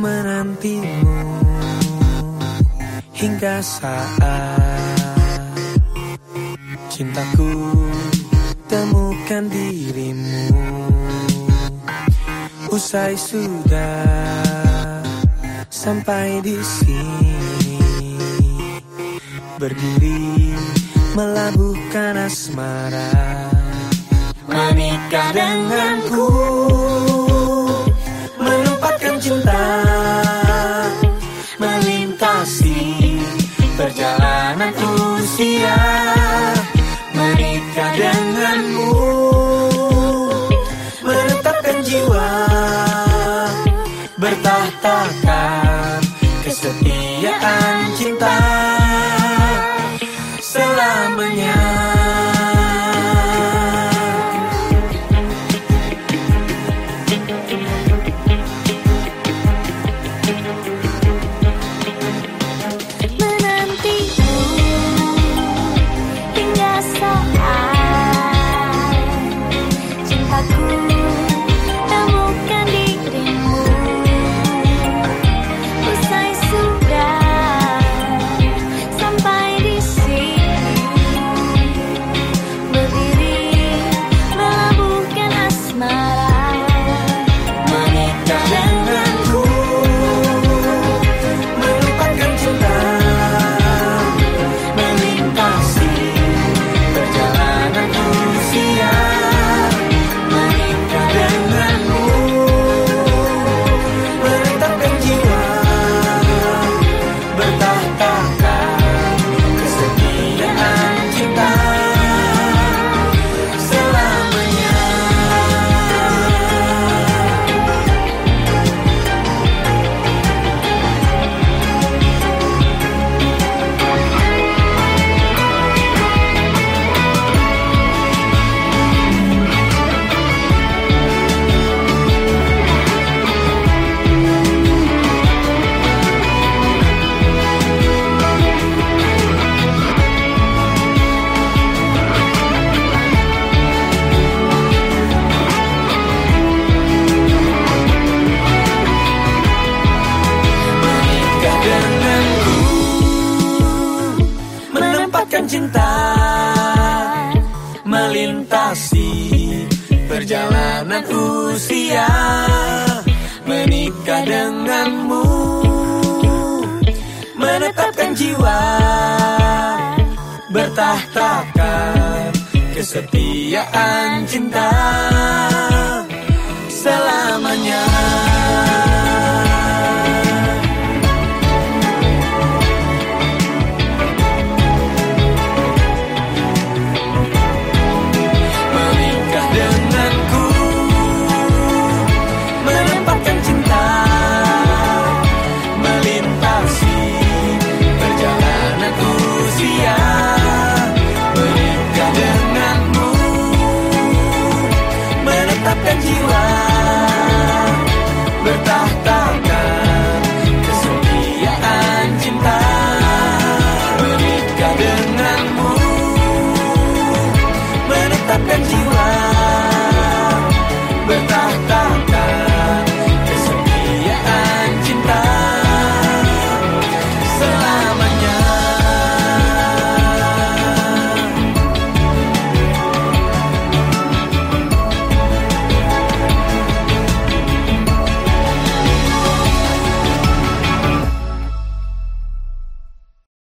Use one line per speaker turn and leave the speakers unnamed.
menantimu hingga saat cintaku temukan dirimu. Usai sudah sampai di sini berdiri melabuhkan asmara menikah denganku bertahtakan kesetiaan cinta cinta melintasi perjalanan usia menikah denganmu menetapkan jiwa bertahtakan kesetiaan cinta